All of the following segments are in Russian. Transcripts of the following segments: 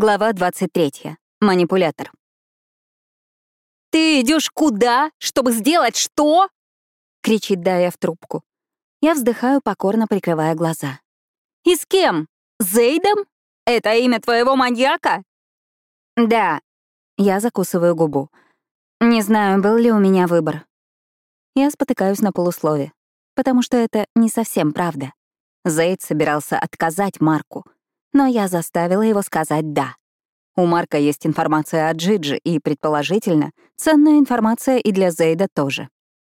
Глава 23. Манипулятор. «Ты идешь куда? Чтобы сделать что?» — кричит Дая в трубку. Я вздыхаю, покорно прикрывая глаза. «И с кем? Зейдом? Это имя твоего маньяка?» «Да». Я закусываю губу. Не знаю, был ли у меня выбор. Я спотыкаюсь на полуслове, потому что это не совсем правда. Зейд собирался отказать Марку — но я заставила его сказать «да». У Марка есть информация о Джиджи, и, предположительно, ценная информация и для Зейда тоже.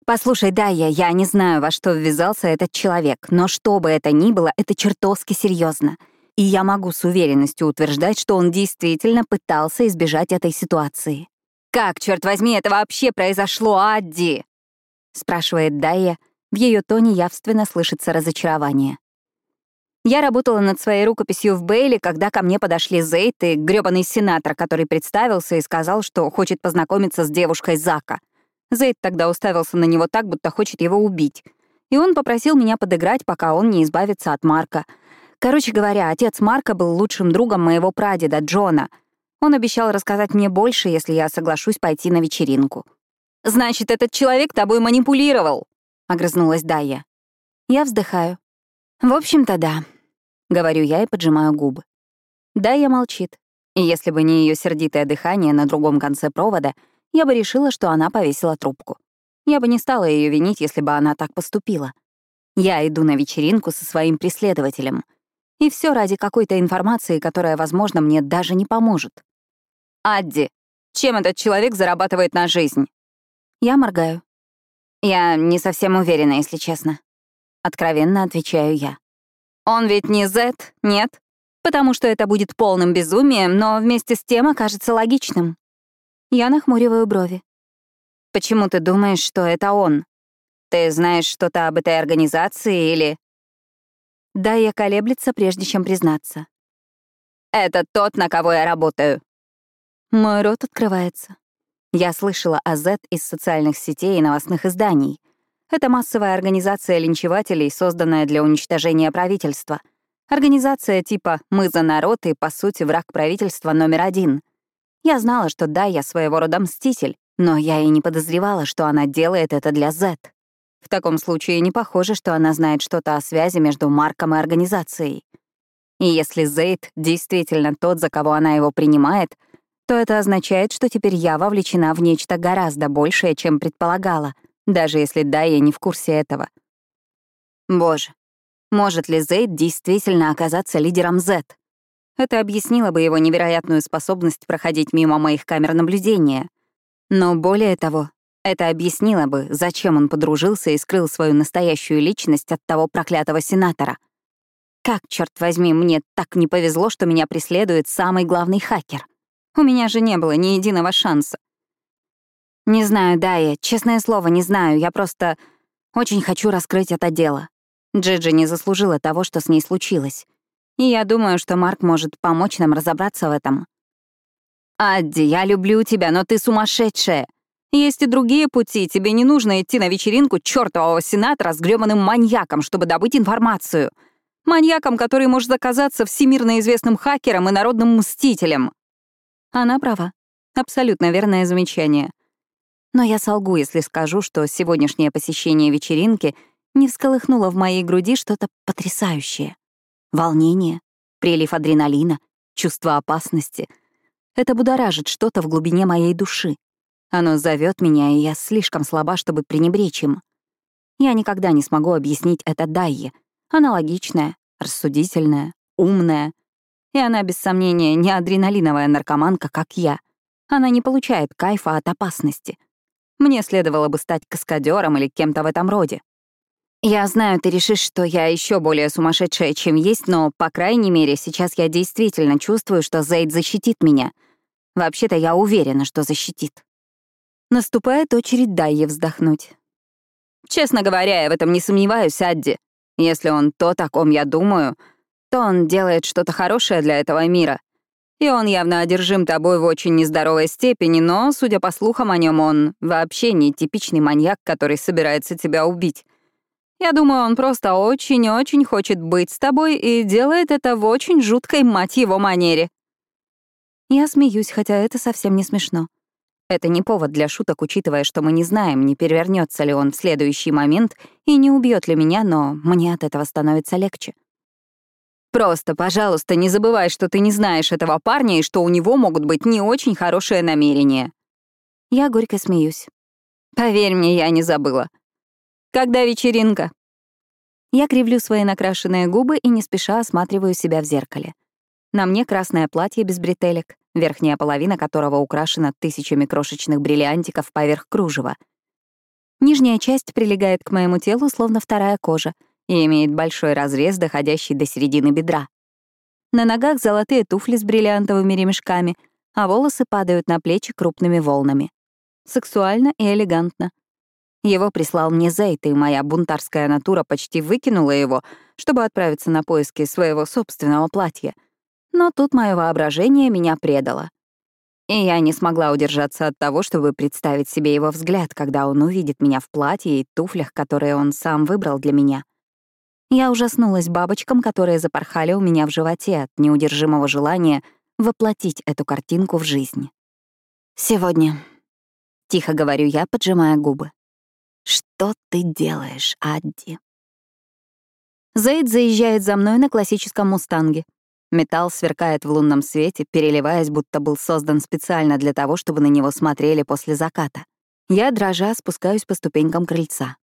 Послушай, да, я, я не знаю, во что ввязался этот человек, но что бы это ни было, это чертовски серьезно. И я могу с уверенностью утверждать, что он действительно пытался избежать этой ситуации. «Как, черт возьми, это вообще произошло, Адди?» — спрашивает Дайя. В ее тоне явственно слышится разочарование. Я работала над своей рукописью в Бейли, когда ко мне подошли Зейт и грёбаный сенатор, который представился и сказал, что хочет познакомиться с девушкой Зака. Зейт тогда уставился на него так, будто хочет его убить. И он попросил меня подыграть, пока он не избавится от Марка. Короче говоря, отец Марка был лучшим другом моего прадеда Джона. Он обещал рассказать мне больше, если я соглашусь пойти на вечеринку. «Значит, этот человек тобой манипулировал», — огрызнулась Дайя. Я вздыхаю. В общем-то, да. — говорю я и поджимаю губы. Да, я молчит. И если бы не ее сердитое дыхание на другом конце провода, я бы решила, что она повесила трубку. Я бы не стала ее винить, если бы она так поступила. Я иду на вечеринку со своим преследователем. И все ради какой-то информации, которая, возможно, мне даже не поможет. «Адди, чем этот человек зарабатывает на жизнь?» Я моргаю. Я не совсем уверена, если честно. Откровенно отвечаю я. Он ведь не Z, нет? Потому что это будет полным безумием, но вместе с тем окажется логичным. Я нахмуриваю брови. Почему ты думаешь, что это он? Ты знаешь что-то об этой организации или... Да, я колеблется, прежде чем признаться. Это тот, на кого я работаю. Мой рот открывается. Я слышала о Z из социальных сетей и новостных изданий. Это массовая организация линчевателей, созданная для уничтожения правительства. Организация типа «Мы за народ» и, по сути, враг правительства номер один. Я знала, что да, я своего рода мститель, но я и не подозревала, что она делает это для Z. В таком случае не похоже, что она знает что-то о связи между Марком и организацией. И если Зейд действительно тот, за кого она его принимает, то это означает, что теперь я вовлечена в нечто гораздо большее, чем предполагала — даже если Дайя не в курсе этого. Боже, может ли Зейд действительно оказаться лидером Z? Это объяснило бы его невероятную способность проходить мимо моих камер наблюдения. Но более того, это объяснило бы, зачем он подружился и скрыл свою настоящую личность от того проклятого сенатора. Как, черт возьми, мне так не повезло, что меня преследует самый главный хакер. У меня же не было ни единого шанса. «Не знаю, Дая, честное слово, не знаю. Я просто очень хочу раскрыть это дело. Джиджи не заслужила того, что с ней случилось. И я думаю, что Марк может помочь нам разобраться в этом». «Адди, я люблю тебя, но ты сумасшедшая. Есть и другие пути. Тебе не нужно идти на вечеринку чёртового сенатора с грёбаным маньяком, чтобы добыть информацию. Маньяком, который может оказаться всемирно известным хакером и народным мстителем». Она права. Абсолютно верное замечание. Но я солгу, если скажу, что сегодняшнее посещение вечеринки не всколыхнуло в моей груди что-то потрясающее. Волнение, прилив адреналина, чувство опасности. Это будоражит что-то в глубине моей души. Оно зовет меня, и я слишком слаба, чтобы пренебречь им. Я никогда не смогу объяснить это Дайе. Она логичная, рассудительная, умная. И она, без сомнения, не адреналиновая наркоманка, как я. Она не получает кайфа от опасности — мне следовало бы стать каскадером или кем-то в этом роде. Я знаю, ты решишь, что я еще более сумасшедшая, чем есть, но, по крайней мере, сейчас я действительно чувствую, что Зейд защитит меня. Вообще-то я уверена, что защитит. Наступает очередь Дайе вздохнуть. Честно говоря, я в этом не сомневаюсь, Адди. Если он то, о ком я думаю, то он делает что-то хорошее для этого мира. И он явно одержим тобой в очень нездоровой степени, но, судя по слухам о нем, он вообще не типичный маньяк, который собирается тебя убить. Я думаю, он просто очень-очень хочет быть с тобой и делает это в очень жуткой, мать его, манере. Я смеюсь, хотя это совсем не смешно. Это не повод для шуток, учитывая, что мы не знаем, не перевернется ли он в следующий момент и не убьет ли меня, но мне от этого становится легче. Просто, пожалуйста, не забывай, что ты не знаешь этого парня и что у него могут быть не очень хорошие намерения. Я горько смеюсь. Поверь мне, я не забыла. Когда вечеринка? Я кривлю свои накрашенные губы и не спеша осматриваю себя в зеркале. На мне красное платье без бретелек, верхняя половина которого украшена тысячами крошечных бриллиантиков поверх кружева. Нижняя часть прилегает к моему телу, словно вторая кожа, и имеет большой разрез, доходящий до середины бедра. На ногах золотые туфли с бриллиантовыми ремешками, а волосы падают на плечи крупными волнами. Сексуально и элегантно. Его прислал мне Зейт, и моя бунтарская натура почти выкинула его, чтобы отправиться на поиски своего собственного платья — но тут мое воображение меня предало. И я не смогла удержаться от того, чтобы представить себе его взгляд, когда он увидит меня в платье и туфлях, которые он сам выбрал для меня. Я ужаснулась бабочкам, которые запорхали у меня в животе от неудержимого желания воплотить эту картинку в жизнь. «Сегодня», — тихо говорю я, поджимая губы. «Что ты делаешь, Адди?» Зейд заезжает за мной на классическом «Мустанге». Металл сверкает в лунном свете, переливаясь, будто был создан специально для того, чтобы на него смотрели после заката. Я, дрожа, спускаюсь по ступенькам крыльца.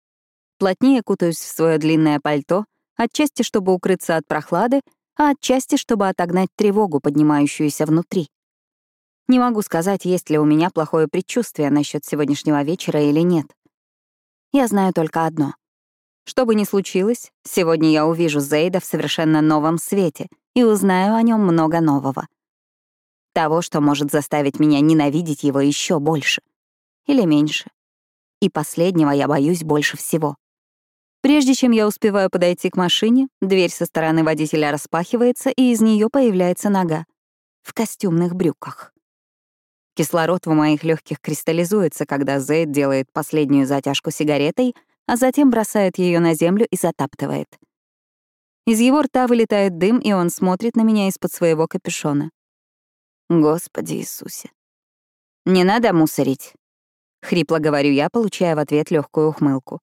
Плотнее кутаюсь в свое длинное пальто, отчасти, чтобы укрыться от прохлады, а отчасти, чтобы отогнать тревогу, поднимающуюся внутри. Не могу сказать, есть ли у меня плохое предчувствие насчет сегодняшнего вечера или нет. Я знаю только одно. Что бы ни случилось, сегодня я увижу Зейда в совершенно новом свете — и узнаю о нем много нового. Того, что может заставить меня ненавидеть его еще больше. Или меньше. И последнего я боюсь больше всего. Прежде чем я успеваю подойти к машине, дверь со стороны водителя распахивается, и из нее появляется нога. В костюмных брюках. Кислород в моих легких кристаллизуется, когда Зейд делает последнюю затяжку сигаретой, а затем бросает ее на землю и затаптывает — из его рта вылетает дым, и он смотрит на меня из-под своего капюшона. Господи Иисусе. «Не надо мусорить», — хрипло говорю я, получая в ответ легкую ухмылку.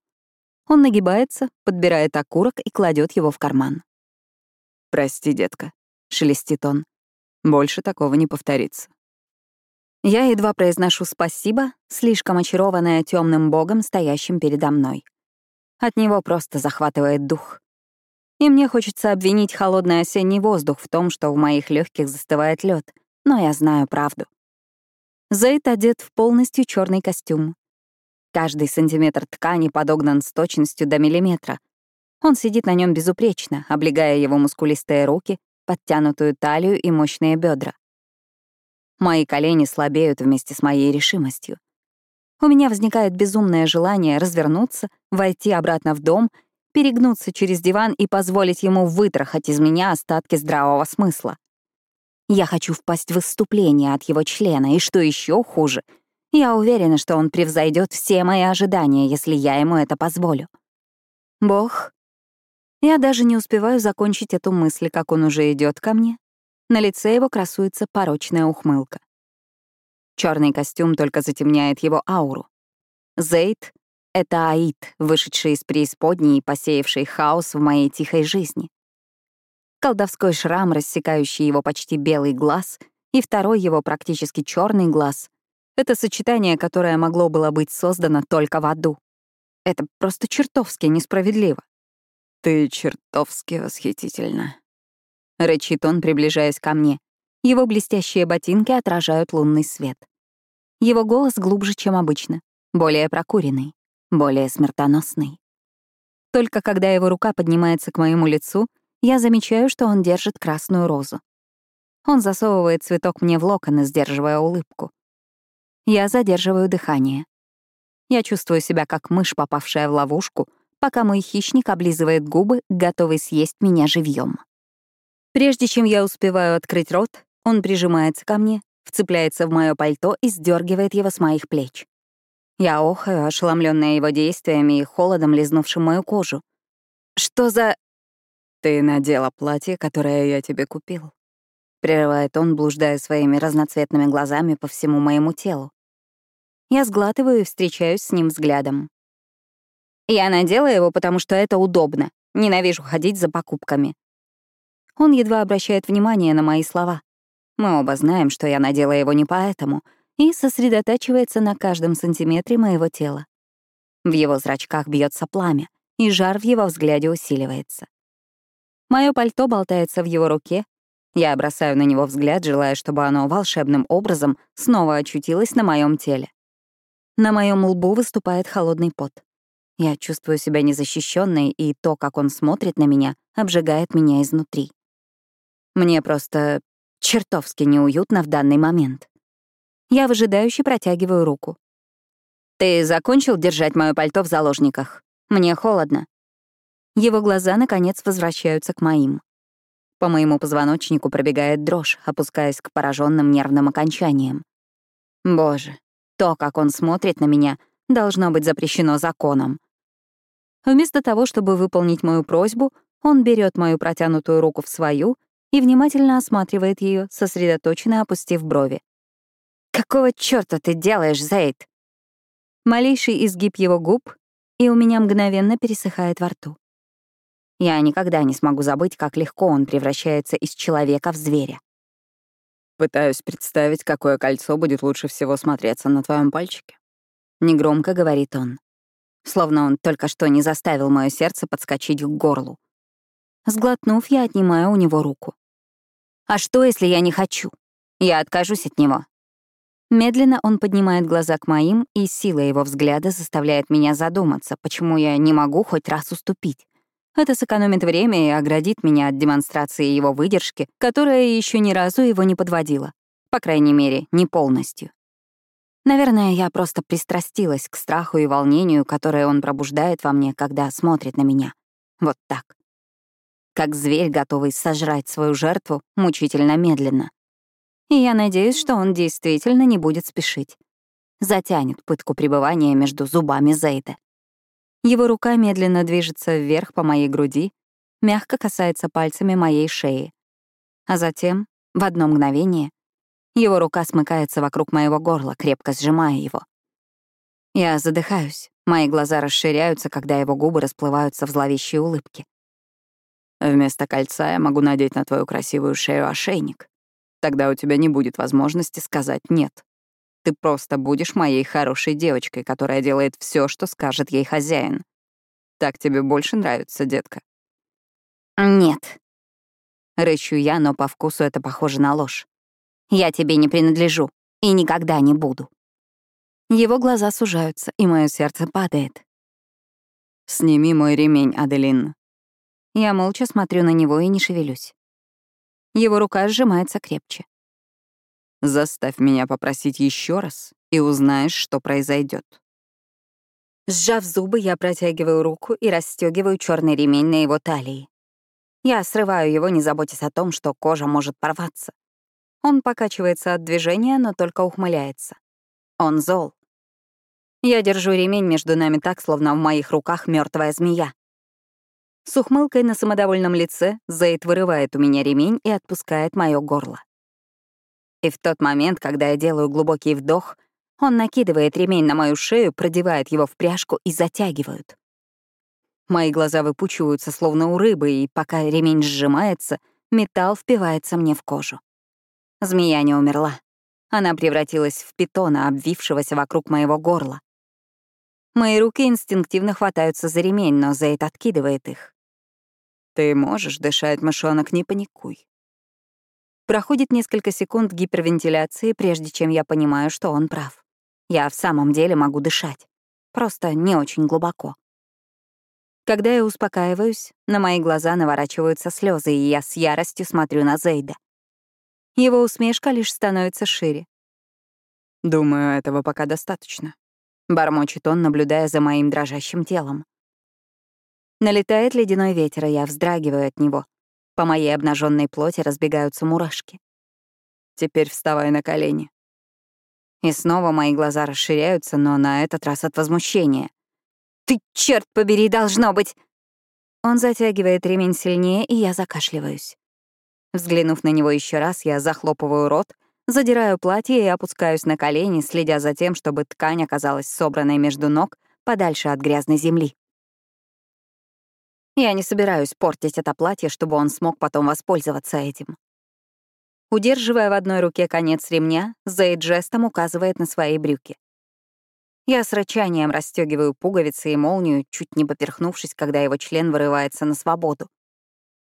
Он нагибается, подбирает окурок и кладет его в карман. «Прости, детка», — шелестит он. «Больше такого не повторится». Я едва произношу «спасибо», слишком очарованная темным богом, стоящим передо мной. От него просто захватывает дух и мне хочется обвинить холодный осенний воздух в том, что в моих легких застывает лед, но я знаю правду. Зейд одет в полностью черный костюм. Каждый сантиметр ткани подогнан с точностью до миллиметра. Он сидит на нем безупречно, облегая его мускулистые руки, подтянутую талию и мощные бедра. Мои колени слабеют вместе с моей решимостью. У меня возникает безумное желание развернуться, войти обратно в дом перегнуться через диван и позволить ему вытрахать из меня остатки здравого смысла. Я хочу впасть в выступление от его члена, и что еще хуже, я уверена, что он превзойдет все мои ожидания, если я ему это позволю. Бог. Я даже не успеваю закончить эту мысль, как он уже идет ко мне. На лице его красуется порочная ухмылка. Черный костюм только затемняет его ауру. Зейд это Аид, вышедший из преисподней и посеявший хаос в моей тихой жизни. Колдовской шрам, рассекающий его почти белый глаз, и второй его практически черный глаз — это сочетание, которое могло было быть создано только в аду. Это просто чертовски несправедливо. «Ты чертовски восхитительна», — рычит он, приближаясь ко мне. Его блестящие ботинки отражают лунный свет. Его голос глубже, чем обычно, более прокуренный более смертоносный. Только когда его рука поднимается к моему лицу, я замечаю, что он держит красную розу. Он засовывает цветок мне в локоны, сдерживая улыбку. Я задерживаю дыхание. Я чувствую себя как мышь, попавшая в ловушку, пока мой хищник облизывает губы, готовый съесть меня живьем. Прежде чем я успеваю открыть рот, он прижимается ко мне, вцепляется в мое пальто и сдергивает его с моих плеч. Я охаю, ошеломленная его действиями и холодом, лизнувшим мою кожу. «Что за...» «Ты надела платье, которое я тебе купил». Прерывает он, блуждая своими разноцветными глазами по всему моему телу. Я сглатываю и встречаюсь с ним взглядом. Я надела его, потому что это удобно. Ненавижу ходить за покупками. Он едва обращает внимание на мои слова. Мы оба знаем, что я надела его не поэтому, и сосредотачивается на каждом сантиметре моего тела. В его зрачках бьется пламя, и жар в его взгляде усиливается. Мое пальто болтается в его руке. Я бросаю на него взгляд, желая, чтобы оно волшебным образом снова очутилось на моем теле. На моем лбу выступает холодный пот. Я чувствую себя незащищенной, и то, как он смотрит на меня, обжигает меня изнутри. Мне просто чертовски неуютно в данный момент. Я выжидающе протягиваю руку. «Ты закончил держать моё пальто в заложниках? Мне холодно». Его глаза, наконец, возвращаются к моим. По моему позвоночнику пробегает дрожь, опускаясь к пораженным нервным окончаниям. Боже, то, как он смотрит на меня, должно быть запрещено законом. Вместо того, чтобы выполнить мою просьбу, он берет мою протянутую руку в свою и внимательно осматривает ее, сосредоточенно опустив брови. «Какого чёрта ты делаешь, Зейд?» Малейший изгиб его губ, и у меня мгновенно пересыхает во рту. Я никогда не смогу забыть, как легко он превращается из человека в зверя. Пытаюсь представить, какое кольцо будет лучше всего смотреться на твоем пальчике. Негромко говорит он. Словно он только что не заставил мое сердце подскочить к горлу. Сглотнув, я отнимаю у него руку. «А что, если я не хочу? Я откажусь от него». Медленно он поднимает глаза к моим, и сила его взгляда заставляет меня задуматься, почему я не могу хоть раз уступить. Это сэкономит время и оградит меня от демонстрации его выдержки, которая еще ни разу его не подводила. По крайней мере, не полностью. Наверное, я просто пристрастилась к страху и волнению, которое он пробуждает во мне, когда смотрит на меня. Вот так. Как зверь, готовый сожрать свою жертву мучительно медленно. И я надеюсь, что он действительно не будет спешить. Затянет пытку пребывания между зубами Зейда. Его рука медленно движется вверх по моей груди, мягко касается пальцами моей шеи. А затем, в одно мгновение, его рука смыкается вокруг моего горла, крепко сжимая его. Я задыхаюсь, мои глаза расширяются, когда его губы расплываются в зловещей улыбке. Вместо кольца я могу надеть на твою красивую шею ошейник. Тогда у тебя не будет возможности сказать «нет». Ты просто будешь моей хорошей девочкой, которая делает все, что скажет ей хозяин. Так тебе больше нравится, детка?» «Нет». Рычу я, но по вкусу это похоже на ложь. «Я тебе не принадлежу и никогда не буду». Его глаза сужаются, и мое сердце падает. «Сними мой ремень, Аделин». Я молча смотрю на него и не шевелюсь. Его рука сжимается крепче. Заставь меня попросить еще раз, и узнаешь, что произойдет. Сжав зубы, я протягиваю руку и расстегиваю черный ремень на его талии. Я срываю его, не заботясь о том, что кожа может порваться. Он покачивается от движения, но только ухмыляется. Он зол. Я держу ремень между нами так, словно в моих руках мертвая змея. С ухмылкой на самодовольном лице Зейд вырывает у меня ремень и отпускает мое горло. И в тот момент, когда я делаю глубокий вдох, он накидывает ремень на мою шею, продевает его в пряжку и затягивают. Мои глаза выпучиваются, словно у рыбы, и пока ремень сжимается, металл впивается мне в кожу. Змея не умерла. Она превратилась в питона, обвившегося вокруг моего горла. Мои руки инстинктивно хватаются за ремень, но Зейд откидывает их. «Ты можешь дышать, мышонок, не паникуй. Проходит несколько секунд гипервентиляции, прежде чем я понимаю, что он прав. Я в самом деле могу дышать. Просто не очень глубоко. Когда я успокаиваюсь, на мои глаза наворачиваются слезы, и я с яростью смотрю на Зейда. Его усмешка лишь становится шире. «Думаю, этого пока достаточно», — бормочет он, наблюдая за моим дрожащим телом. Налетает ледяной ветер, и я вздрагиваю от него. По моей обнаженной плоти разбегаются мурашки. Теперь вставай на колени. И снова мои глаза расширяются, но на этот раз от возмущения. «Ты, черт побери, должно быть!» Он затягивает ремень сильнее, и я закашливаюсь. Взглянув на него еще раз, я захлопываю рот, задираю платье и опускаюсь на колени, следя за тем, чтобы ткань оказалась собранной между ног подальше от грязной земли. Я не собираюсь портить это платье, чтобы он смог потом воспользоваться этим. Удерживая в одной руке конец ремня, Зейд жестом указывает на свои брюки. Я с рычанием расстегиваю пуговицы и молнию, чуть не поперхнувшись, когда его член вырывается на свободу.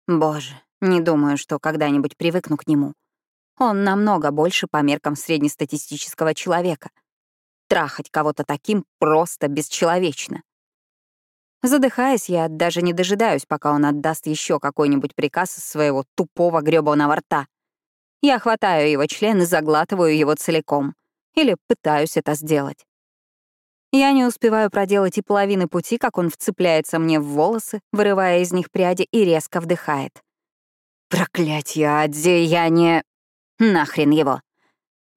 Боже, не думаю, что когда-нибудь привыкну к нему. Он намного больше по меркам среднестатистического человека. Трахать кого-то таким просто бесчеловечно. Задыхаясь, я даже не дожидаюсь, пока он отдаст еще какой-нибудь приказ из своего тупого грёбаного рта. Я хватаю его член и заглатываю его целиком. Или пытаюсь это сделать. Я не успеваю проделать и половины пути, как он вцепляется мне в волосы, вырывая из них пряди и резко вдыхает. Проклятье, Адзи, я не... Нахрен его.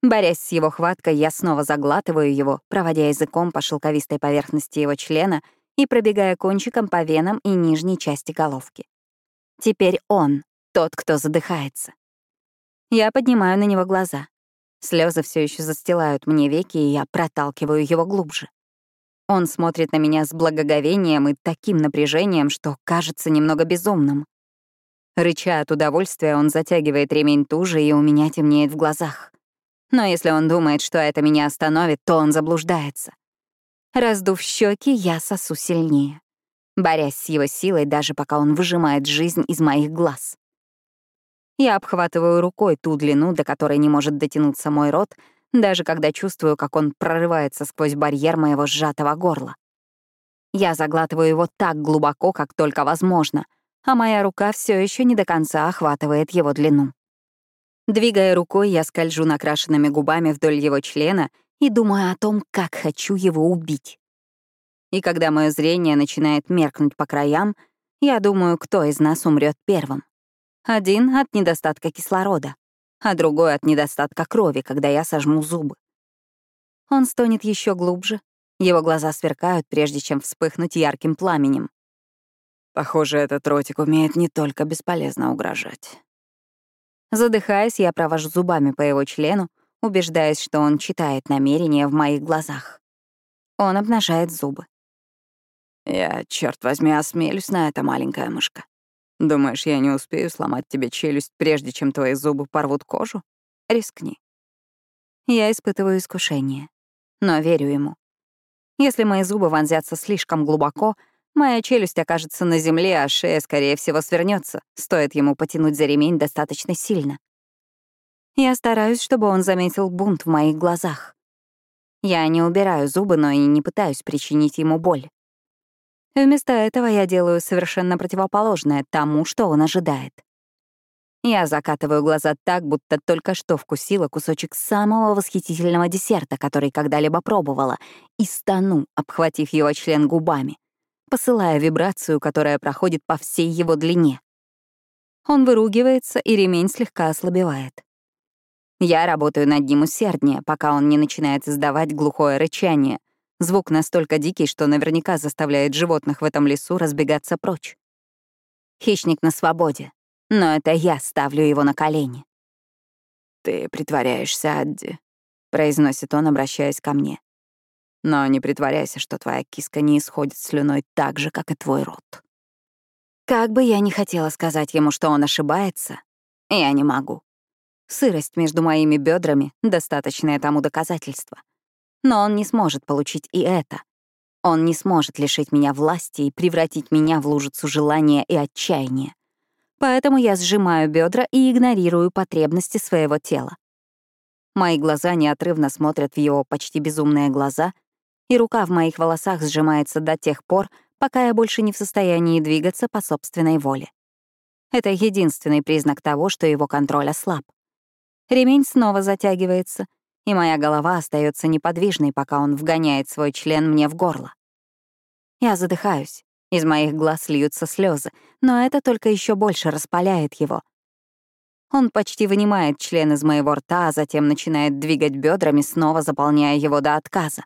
Борясь с его хваткой, я снова заглатываю его, проводя языком по шелковистой поверхности его члена и пробегая кончиком по венам и нижней части головки. Теперь он тот, кто задыхается. Я поднимаю на него глаза. Слезы все еще застилают мне веки, и я проталкиваю его глубже. Он смотрит на меня с благоговением и таким напряжением, что кажется немного безумным. Рыча от удовольствия, он затягивает ремень туже, и у меня темнеет в глазах. Но если он думает, что это меня остановит, то он заблуждается. Раздув щеки, я сосу сильнее, борясь с его силой, даже пока он выжимает жизнь из моих глаз. Я обхватываю рукой ту длину, до которой не может дотянуться мой рот, даже когда чувствую, как он прорывается сквозь барьер моего сжатого горла. Я заглатываю его так глубоко, как только возможно, а моя рука все еще не до конца охватывает его длину. Двигая рукой, я скольжу накрашенными губами вдоль его члена и думаю о том, как хочу его убить. И когда мое зрение начинает меркнуть по краям, я думаю, кто из нас умрет первым. Один — от недостатка кислорода, а другой от недостатка крови, когда я сожму зубы. Он стонет еще глубже, его глаза сверкают, прежде чем вспыхнуть ярким пламенем. Похоже, этот ротик умеет не только бесполезно угрожать. Задыхаясь, я провожу зубами по его члену, убеждаясь, что он читает намерения в моих глазах. Он обнажает зубы. Я, черт возьми, осмелюсь на это, маленькая мышка. Думаешь, я не успею сломать тебе челюсть, прежде чем твои зубы порвут кожу? Рискни. Я испытываю искушение, но верю ему. Если мои зубы вонзятся слишком глубоко, моя челюсть окажется на земле, а шея, скорее всего, свернется. стоит ему потянуть за ремень достаточно сильно. Я стараюсь, чтобы он заметил бунт в моих глазах. Я не убираю зубы, но и не пытаюсь причинить ему боль. Вместо этого я делаю совершенно противоположное тому, что он ожидает. Я закатываю глаза так, будто только что вкусила кусочек самого восхитительного десерта, который когда-либо пробовала, и стану, обхватив его член губами, посылая вибрацию, которая проходит по всей его длине. Он выругивается, и ремень слегка ослабевает. Я работаю над ним усерднее, пока он не начинает издавать глухое рычание, Звук настолько дикий, что наверняка заставляет животных в этом лесу разбегаться прочь. Хищник на свободе, но это я ставлю его на колени. «Ты притворяешься, Адди», — произносит он, обращаясь ко мне. «Но не притворяйся, что твоя киска не исходит слюной так же, как и твой рот». Как бы я ни хотела сказать ему, что он ошибается, я не могу. Сырость между моими бедрами — достаточное тому доказательство. Но он не сможет получить и это. Он не сможет лишить меня власти и превратить меня в лужицу желания и отчаяния. Поэтому я сжимаю бедра и игнорирую потребности своего тела. Мои глаза неотрывно смотрят в его почти безумные глаза, и рука в моих волосах сжимается до тех пор, пока я больше не в состоянии двигаться по собственной воле. Это единственный признак того, что его контроль ослаб. Ремень снова затягивается, и моя голова остается неподвижной, пока он вгоняет свой член мне в горло. Я задыхаюсь, из моих глаз льются слезы, но это только еще больше распаляет его. Он почти вынимает член из моего рта, а затем начинает двигать бедрами, снова заполняя его до отказа.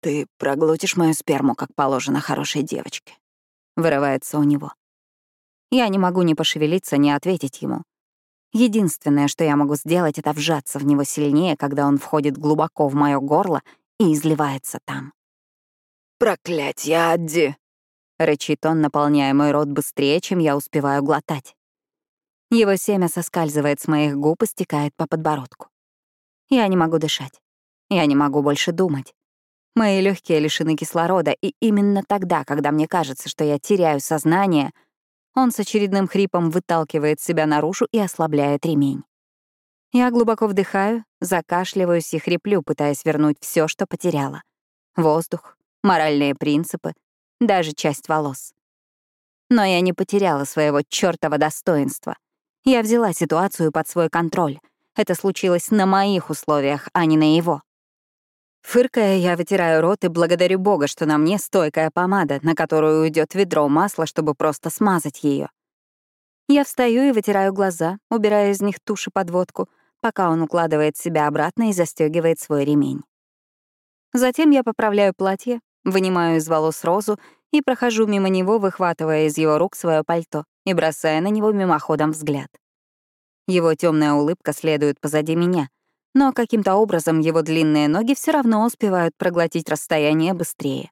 «Ты проглотишь мою сперму, как положено хорошей девочке», — вырывается у него. Я не могу ни пошевелиться, ни ответить ему. Единственное, что я могу сделать, это вжаться в него сильнее, когда он входит глубоко в мое горло и изливается там. «Проклятье, Адди!» — рычит он, наполняя мой рот быстрее, чем я успеваю глотать. Его семя соскальзывает с моих губ и стекает по подбородку. Я не могу дышать. Я не могу больше думать. Мои легкие лишены кислорода, и именно тогда, когда мне кажется, что я теряю сознание, он с очередным хрипом выталкивает себя наружу и ослабляет ремень. Я глубоко вдыхаю, закашливаюсь и хриплю, пытаясь вернуть все, что потеряла. Воздух, моральные принципы, даже часть волос. Но я не потеряла своего чёртова достоинства. Я взяла ситуацию под свой контроль. Это случилось на моих условиях, а не на его. Фыркая, я вытираю рот и благодарю Бога, что на мне стойкая помада, на которую уйдет ведро масла, чтобы просто смазать ее. Я встаю и вытираю глаза, убирая из них тушь и подводку, пока он укладывает себя обратно и застегивает свой ремень. Затем я поправляю платье, вынимаю из волос розу и прохожу мимо него, выхватывая из его рук свое пальто и бросая на него мимоходом взгляд. Его темная улыбка следует позади меня, но каким-то образом его длинные ноги все равно успевают проглотить расстояние быстрее.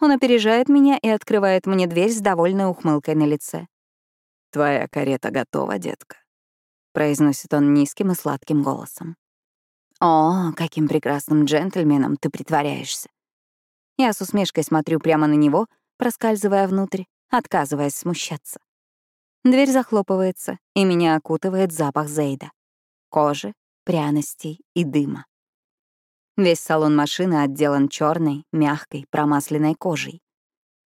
Он опережает меня и открывает мне дверь с довольной ухмылкой на лице. «Твоя карета готова, детка», — произносит он низким и сладким голосом. «О, каким прекрасным джентльменом ты притворяешься. Я с усмешкой смотрю прямо на него, проскальзывая внутрь, отказываясь смущаться. Дверь захлопывается, и меня окутывает запах Зейда. Кожи, пряностей и дыма. Весь салон машины отделан черной, мягкой, промасленной кожей.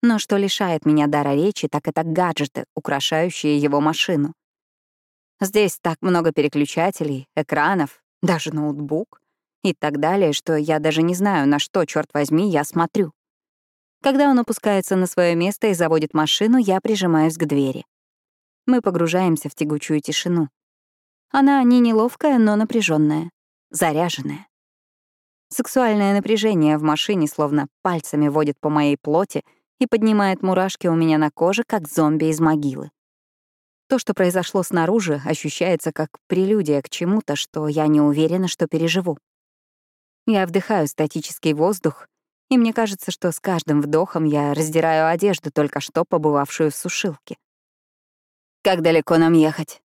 Но что лишает меня дара речи, так это гаджеты, украшающие его машину. Здесь так много переключателей, экранов, даже ноутбук и так далее, что я даже не знаю, на что, черт возьми, я смотрю. Когда он опускается на свое место и заводит машину, я прижимаюсь к двери. Мы погружаемся в тягучую тишину. Она не неловкая, но напряженная, заряженная. Сексуальное напряжение в машине словно пальцами водит по моей плоти и поднимает мурашки у меня на коже, как зомби из могилы. То, что произошло снаружи, ощущается как прелюдия к чему-то, что я не уверена, что переживу. Я вдыхаю статический воздух, и мне кажется, что с каждым вдохом я раздираю одежду, только что побывавшую в сушилке. «Как далеко нам ехать?» —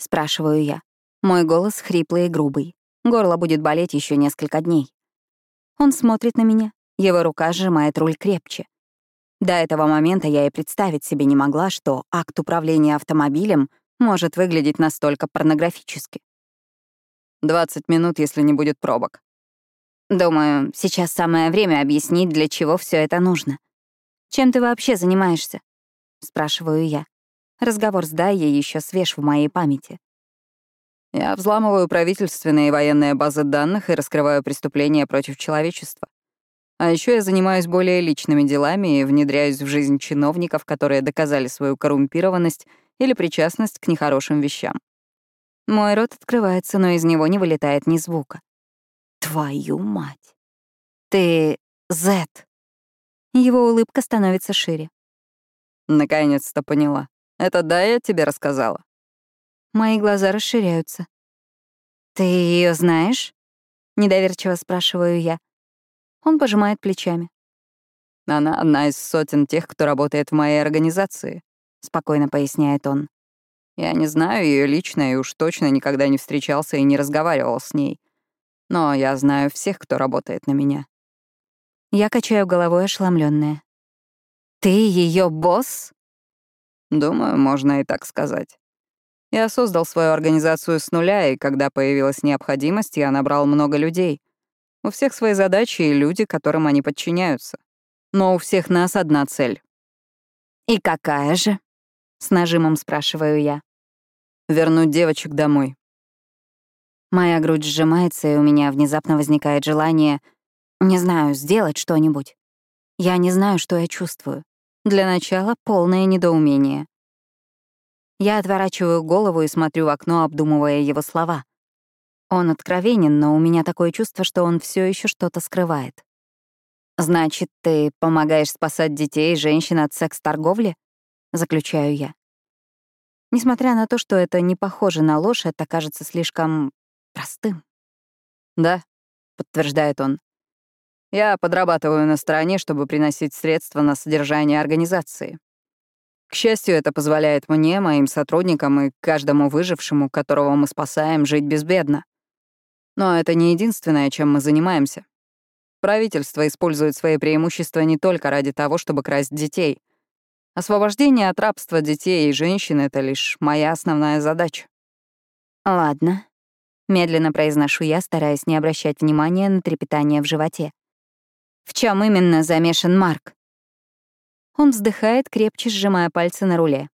спрашиваю я. Мой голос хриплый и грубый. Горло будет болеть еще несколько дней. Он смотрит на меня, его рука сжимает руль крепче. До этого момента я и представить себе не могла, что акт управления автомобилем может выглядеть настолько порнографически. «20 минут, если не будет пробок», Думаю, сейчас самое время объяснить, для чего все это нужно. Чем ты вообще занимаешься? Спрашиваю я. Разговор с Дайей еще свеж в моей памяти. Я взламываю правительственные и военные базы данных и раскрываю преступления против человечества. А еще я занимаюсь более личными делами и внедряюсь в жизнь чиновников, которые доказали свою коррумпированность или причастность к нехорошим вещам. Мой рот открывается, но из него не вылетает ни звука. Твою мать. Ты Зет. Его улыбка становится шире. Наконец-то поняла. Это да, я тебе рассказала. Мои глаза расширяются. Ты ее знаешь? Недоверчиво спрашиваю я. Он пожимает плечами. Она одна из сотен тех, кто работает в моей организации, спокойно поясняет он. Я не знаю ее лично и уж точно никогда не встречался и не разговаривал с ней. Но я знаю всех, кто работает на меня. Я качаю головой ошеломленная. Ты ее босс? Думаю, можно и так сказать. Я создал свою организацию с нуля, и когда появилась необходимость, я набрал много людей. У всех свои задачи и люди, которым они подчиняются. Но у всех нас одна цель. «И какая же?» — с нажимом спрашиваю я. «Вернуть девочек домой. Моя грудь сжимается, и у меня внезапно возникает желание, не знаю, сделать что-нибудь. Я не знаю, что я чувствую. Для начала полное недоумение. Я отворачиваю голову и смотрю в окно, обдумывая его слова. Он откровенен, но у меня такое чувство, что он все еще что-то скрывает. «Значит, ты помогаешь спасать детей и женщин от секс-торговли?» — заключаю я. Несмотря на то, что это не похоже на ложь, это кажется слишком простым. «Да», — подтверждает он. «Я подрабатываю на стороне, чтобы приносить средства на содержание организации. К счастью, это позволяет мне, моим сотрудникам и каждому выжившему, которого мы спасаем, жить безбедно. Но это не единственное, чем мы занимаемся. Правительство использует свои преимущества не только ради того, чтобы красть детей. Освобождение от рабства детей и женщин — это лишь моя основная задача. Ладно. Медленно произношу я, стараясь не обращать внимания на трепетание в животе. В чем именно замешан Марк? Он вздыхает, крепче сжимая пальцы на руле.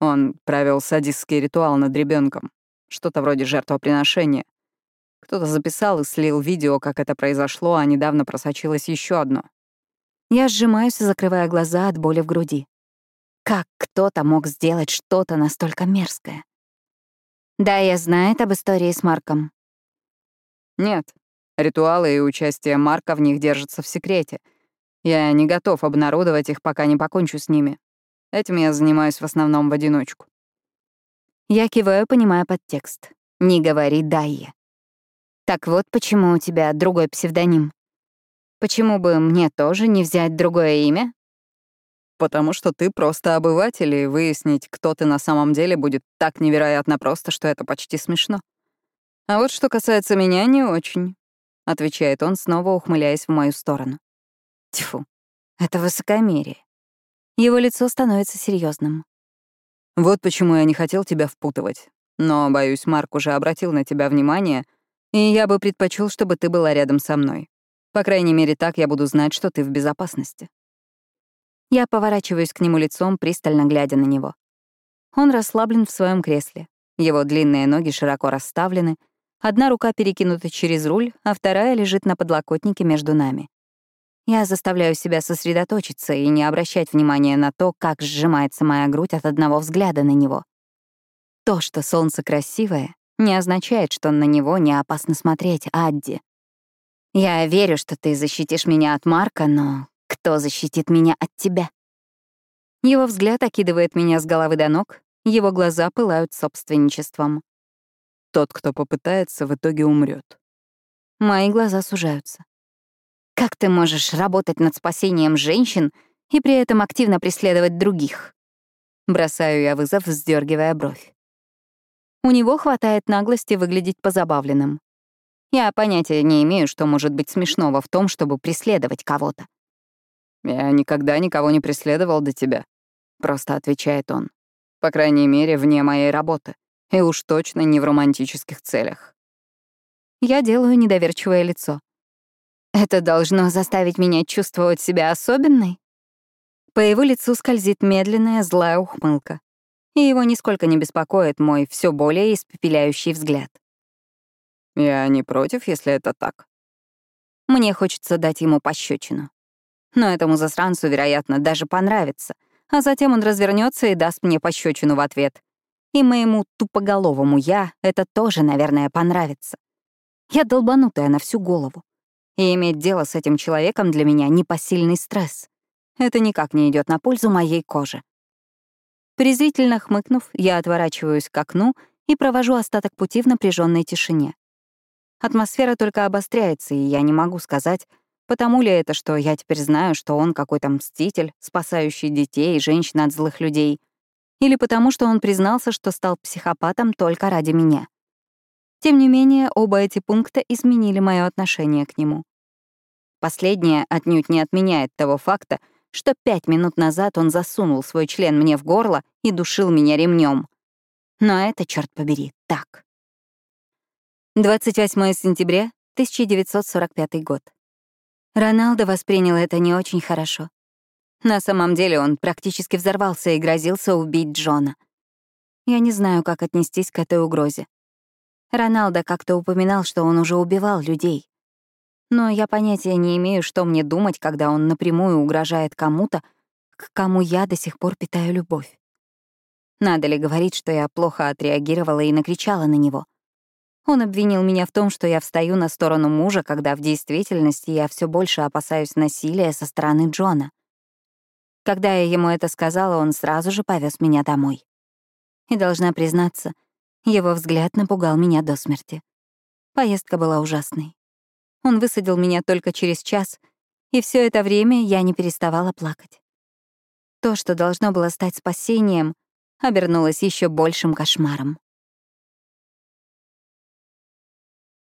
Он провел садистский ритуал над ребенком, что-то вроде жертвоприношения. Кто-то записал и слил видео, как это произошло, а недавно просочилось еще одно. Я сжимаюсь, закрывая глаза от боли в груди. Как кто-то мог сделать что-то настолько мерзкое? Да, я знает об истории с Марком. Нет, ритуалы и участие Марка в них держатся в секрете — я не готов обнародовать их, пока не покончу с ними. Этим я занимаюсь в основном в одиночку. Я киваю, понимая подтекст. Не говори «Дайе». Так вот почему у тебя другой псевдоним. Почему бы мне тоже не взять другое имя? Потому что ты просто обыватель, и выяснить, кто ты на самом деле, будет так невероятно просто, что это почти смешно. А вот что касается меня, не очень, — отвечает он, снова ухмыляясь в мою сторону. Тьфу, это высокомерие. Его лицо становится серьезным. Вот почему я не хотел тебя впутывать. Но, боюсь, Марк уже обратил на тебя внимание, и я бы предпочел, чтобы ты была рядом со мной. По крайней мере, так я буду знать, что ты в безопасности. Я поворачиваюсь к нему лицом, пристально глядя на него. Он расслаблен в своем кресле. Его длинные ноги широко расставлены, одна рука перекинута через руль, а вторая лежит на подлокотнике между нами. Я заставляю себя сосредоточиться и не обращать внимания на то, как сжимается моя грудь от одного взгляда на него. То, что солнце красивое, не означает, что на него не опасно смотреть, Адди. Я верю, что ты защитишь меня от Марка, но кто защитит меня от тебя? Его взгляд окидывает меня с головы до ног, его глаза пылают собственничеством. Тот, кто попытается, в итоге умрет. Мои глаза сужаются. Как ты можешь работать над спасением женщин и при этом активно преследовать других? Бросаю я вызов, вздергивая бровь. У него хватает наглости выглядеть позабавленным. Я понятия не имею, что может быть смешного в том, чтобы преследовать кого-то. «Я никогда никого не преследовал до тебя», — просто отвечает он. «По крайней мере, вне моей работы. И уж точно не в романтических целях». Я делаю недоверчивое лицо. Это должно заставить меня чувствовать себя особенной? По его лицу скользит медленная злая ухмылка, и его нисколько не беспокоит мой все более испепеляющий взгляд. Я не против, если это так. Мне хочется дать ему пощечину. Но этому засранцу, вероятно, даже понравится, а затем он развернется и даст мне пощечину в ответ. И моему тупоголовому «я» это тоже, наверное, понравится. Я долбанутая на всю голову. И иметь дело с этим человеком для меня — непосильный стресс. Это никак не идет на пользу моей кожи. Презрительно хмыкнув, я отворачиваюсь к окну и провожу остаток пути в напряженной тишине. Атмосфера только обостряется, и я не могу сказать, потому ли это, что я теперь знаю, что он какой-то мститель, спасающий детей и женщин от злых людей, или потому что он признался, что стал психопатом только ради меня. Тем не менее, оба эти пункта изменили мое отношение к нему. Последнее отнюдь не отменяет того факта, что пять минут назад он засунул свой член мне в горло и душил меня ремнем. Но это, черт побери, так. 28 сентября 1945 год. Роналдо воспринял это не очень хорошо. На самом деле он практически взорвался и грозился убить Джона. Я не знаю, как отнестись к этой угрозе. Роналдо как-то упоминал, что он уже убивал людей. Но я понятия не имею, что мне думать, когда он напрямую угрожает кому-то, к кому я до сих пор питаю любовь. Надо ли говорить, что я плохо отреагировала и накричала на него? Он обвинил меня в том, что я встаю на сторону мужа, когда в действительности я все больше опасаюсь насилия со стороны Джона. Когда я ему это сказала, он сразу же повез меня домой. И должна признаться, его взгляд напугал меня до смерти. Поездка была ужасной. Он высадил меня только через час, и все это время я не переставала плакать. То, что должно было стать спасением, обернулось еще большим кошмаром.